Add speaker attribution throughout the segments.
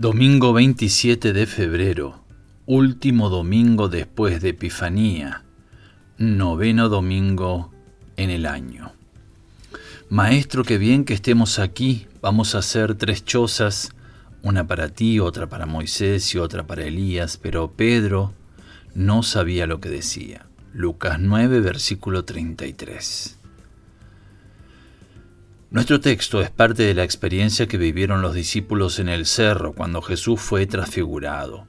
Speaker 1: Domingo 27 de febrero, último domingo después de Epifanía, noveno domingo en el año. Maestro, qué bien que estemos aquí, vamos a hacer tres chozas, una para ti, otra para Moisés y otra para Elías, pero Pedro no sabía lo que decía. Lucas 9, versículo 33. Nuestro texto es parte de la experiencia que vivieron los discípulos en el cerro cuando Jesús fue transfigurado.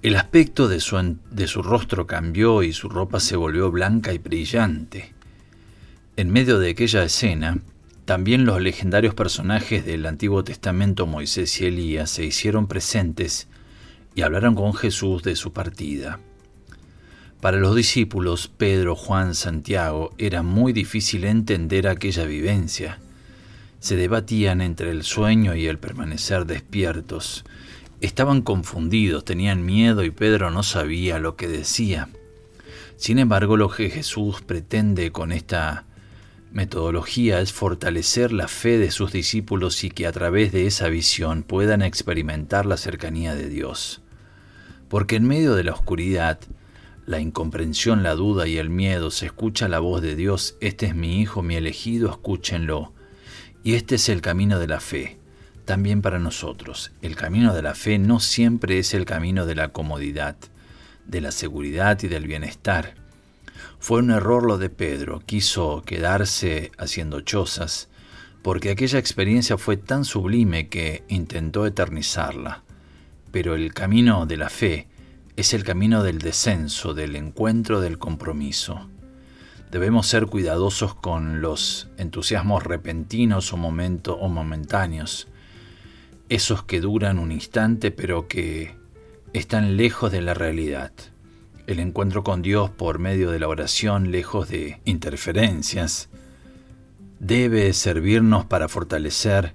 Speaker 1: El aspecto de su, de su, rostro cambió y su ropa se volvió blanca y brillante. En medio de aquella escena, también los legendarios personajes del Antiguo Testamento Moisés y Elías se hicieron presentes y hablaron con Jesús de su partida. Para los discípulos, Pedro, Juan, Santiago, era muy difícil entender aquella vivencia se debatían entre el sueño y el permanecer despiertos. Estaban confundidos, tenían miedo y Pedro no sabía lo que decía. Sin embargo, lo que Jesús pretende con esta metodología es fortalecer la fe de sus discípulos y que a través de esa visión puedan experimentar la cercanía de Dios. Porque en medio de la oscuridad, la incomprensión, la duda y el miedo se escucha la voz de Dios, este es mi Hijo, mi elegido, escúchenlo. Y este es el camino de la fe, también para nosotros. El camino de la fe no siempre es el camino de la comodidad, de la seguridad y del bienestar. Fue un error lo de Pedro, quiso quedarse haciendo chozas, porque aquella experiencia fue tan sublime que intentó eternizarla. Pero el camino de la fe es el camino del descenso, del encuentro, del compromiso. Debemos ser cuidadosos con los entusiasmos repentinos o, momento, o momentáneos, esos que duran un instante pero que están lejos de la realidad. El encuentro con Dios por medio de la oración, lejos de interferencias, debe servirnos para fortalecer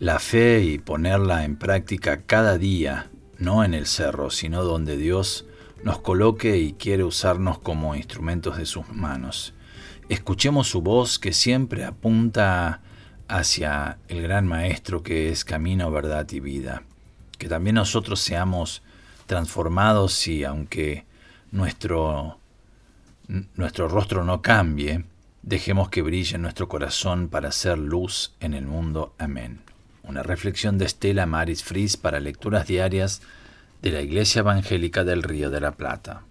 Speaker 1: la fe y ponerla en práctica cada día, no en el cerro, sino donde Dios nos coloque y quiere usarnos como instrumentos de sus manos. Escuchemos su voz que siempre apunta hacia el gran Maestro que es camino, verdad y vida. Que también nosotros seamos transformados y aunque nuestro, nuestro rostro no cambie, dejemos que brille nuestro corazón para ser luz en el mundo. Amén. Una reflexión de Estela Maris Fris para lecturas diarias de la Iglesia Evangélica del Río de la Plata.